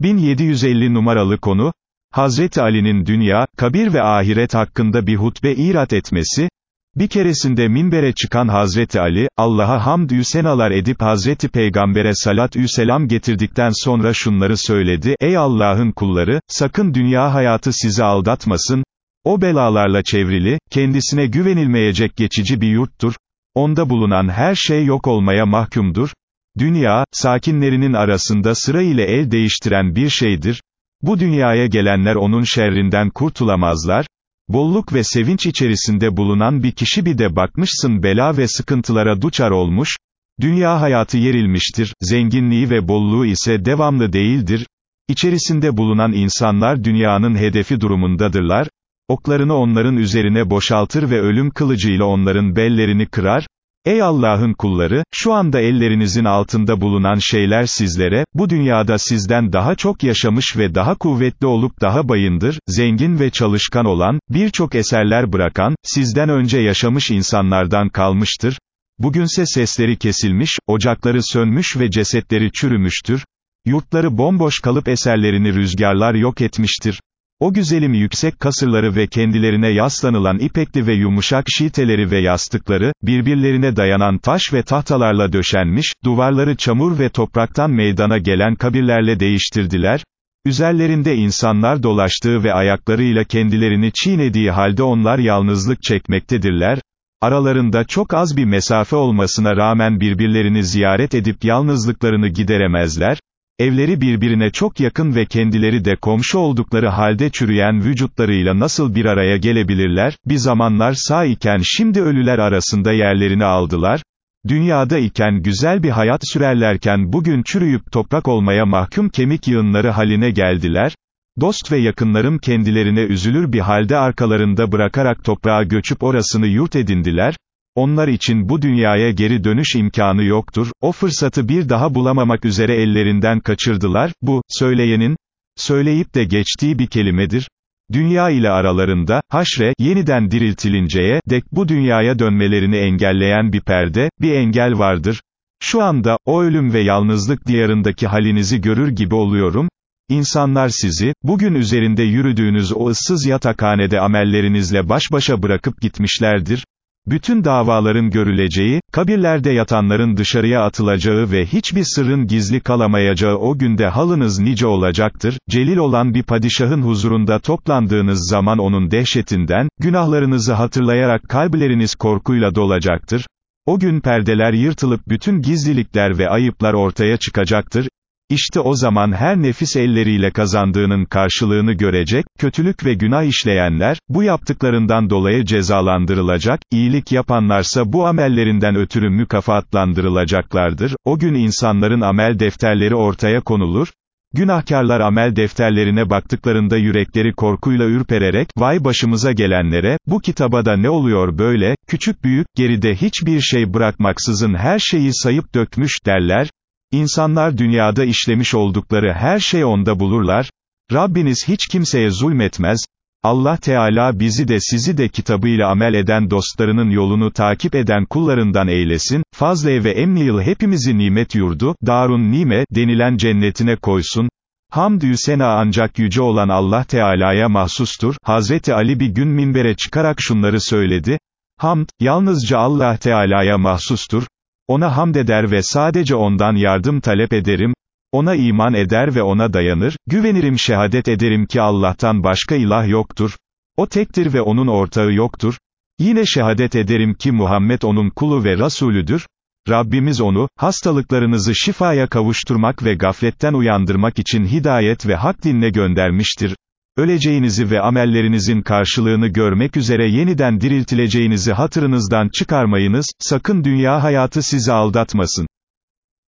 1750 numaralı konu, Hazreti Ali'nin dünya, kabir ve ahiret hakkında bir hutbe irat etmesi, bir keresinde minbere çıkan Hazreti Ali, Allah'a hamdü senalar edip Hazreti Peygamber'e salatü selam getirdikten sonra şunları söyledi, Ey Allah'ın kulları, sakın dünya hayatı sizi aldatmasın, o belalarla çevrili, kendisine güvenilmeyecek geçici bir yurttur, onda bulunan her şey yok olmaya mahkumdur, dünya, sakinlerinin arasında sıra ile el değiştiren bir şeydir, bu dünyaya gelenler onun şerrinden kurtulamazlar, bolluk ve sevinç içerisinde bulunan bir kişi bir de bakmışsın bela ve sıkıntılara duçar olmuş, dünya hayatı yerilmiştir, zenginliği ve bolluğu ise devamlı değildir, İçerisinde bulunan insanlar dünyanın hedefi durumundadırlar, oklarını onların üzerine boşaltır ve ölüm kılıcıyla onların bellerini kırar, Ey Allah'ın kulları, şu anda ellerinizin altında bulunan şeyler sizlere, bu dünyada sizden daha çok yaşamış ve daha kuvvetli olup daha bayındır, zengin ve çalışkan olan, birçok eserler bırakan, sizden önce yaşamış insanlardan kalmıştır, bugünse sesleri kesilmiş, ocakları sönmüş ve cesetleri çürümüştür, yurtları bomboş kalıp eserlerini rüzgarlar yok etmiştir. O güzelim yüksek kasırları ve kendilerine yaslanılan ipekli ve yumuşak şiteleri ve yastıkları, birbirlerine dayanan taş ve tahtalarla döşenmiş, duvarları çamur ve topraktan meydana gelen kabirlerle değiştirdiler, üzerlerinde insanlar dolaştığı ve ayaklarıyla kendilerini çiğnediği halde onlar yalnızlık çekmektedirler, aralarında çok az bir mesafe olmasına rağmen birbirlerini ziyaret edip yalnızlıklarını gideremezler, Evleri birbirine çok yakın ve kendileri de komşu oldukları halde çürüyen vücutlarıyla nasıl bir araya gelebilirler, bir zamanlar sağ iken şimdi ölüler arasında yerlerini aldılar, dünyada iken güzel bir hayat sürerlerken bugün çürüyüp toprak olmaya mahkum kemik yığınları haline geldiler, dost ve yakınlarım kendilerine üzülür bir halde arkalarında bırakarak toprağa göçüp orasını yurt edindiler, onlar için bu dünyaya geri dönüş imkanı yoktur, o fırsatı bir daha bulamamak üzere ellerinden kaçırdılar, bu, söyleyenin, söyleyip de geçtiği bir kelimedir, dünya ile aralarında, haşre, yeniden diriltilinceye, dek bu dünyaya dönmelerini engelleyen bir perde, bir engel vardır, şu anda, o ölüm ve yalnızlık diyarındaki halinizi görür gibi oluyorum, İnsanlar sizi, bugün üzerinde yürüdüğünüz o ıssız yatakhanede amellerinizle baş başa bırakıp gitmişlerdir, bütün davaların görüleceği, kabirlerde yatanların dışarıya atılacağı ve hiçbir sırrın gizli kalamayacağı o günde halınız nice olacaktır, celil olan bir padişahın huzurunda toplandığınız zaman onun dehşetinden, günahlarınızı hatırlayarak kalpleriniz korkuyla dolacaktır, o gün perdeler yırtılıp bütün gizlilikler ve ayıplar ortaya çıkacaktır, işte o zaman her nefis elleriyle kazandığının karşılığını görecek, kötülük ve günah işleyenler, bu yaptıklarından dolayı cezalandırılacak, iyilik yapanlarsa bu amellerinden ötürü mükafatlandırılacaklardır, o gün insanların amel defterleri ortaya konulur, Günahkarlar amel defterlerine baktıklarında yürekleri korkuyla ürpererek, vay başımıza gelenlere, bu kitaba da ne oluyor böyle, küçük büyük, geride hiçbir şey bırakmaksızın her şeyi sayıp dökmüş, derler, İnsanlar dünyada işlemiş oldukları her şey onda bulurlar, Rabbiniz hiç kimseye zulmetmez, Allah Teala bizi de sizi de kitabıyla amel eden dostlarının yolunu takip eden kullarından eylesin, fazle ve emni yıl hepimizi nimet yurdu, darun nime, denilen cennetine koysun, Hamdü sena ancak yüce olan Allah Teala'ya mahsustur, Hazreti Ali bir gün minbere çıkarak şunları söyledi, Hamd, yalnızca Allah Teala'ya mahsustur, ona hamd eder ve sadece ondan yardım talep ederim, ona iman eder ve ona dayanır, güvenirim şehadet ederim ki Allah'tan başka ilah yoktur, o tektir ve onun ortağı yoktur, yine şehadet ederim ki Muhammed onun kulu ve Rasulüdür, Rabbimiz onu, hastalıklarınızı şifaya kavuşturmak ve gafletten uyandırmak için hidayet ve hak dinle göndermiştir, öleceğinizi ve amellerinizin karşılığını görmek üzere yeniden diriltileceğinizi hatırınızdan çıkarmayınız, sakın dünya hayatı sizi aldatmasın.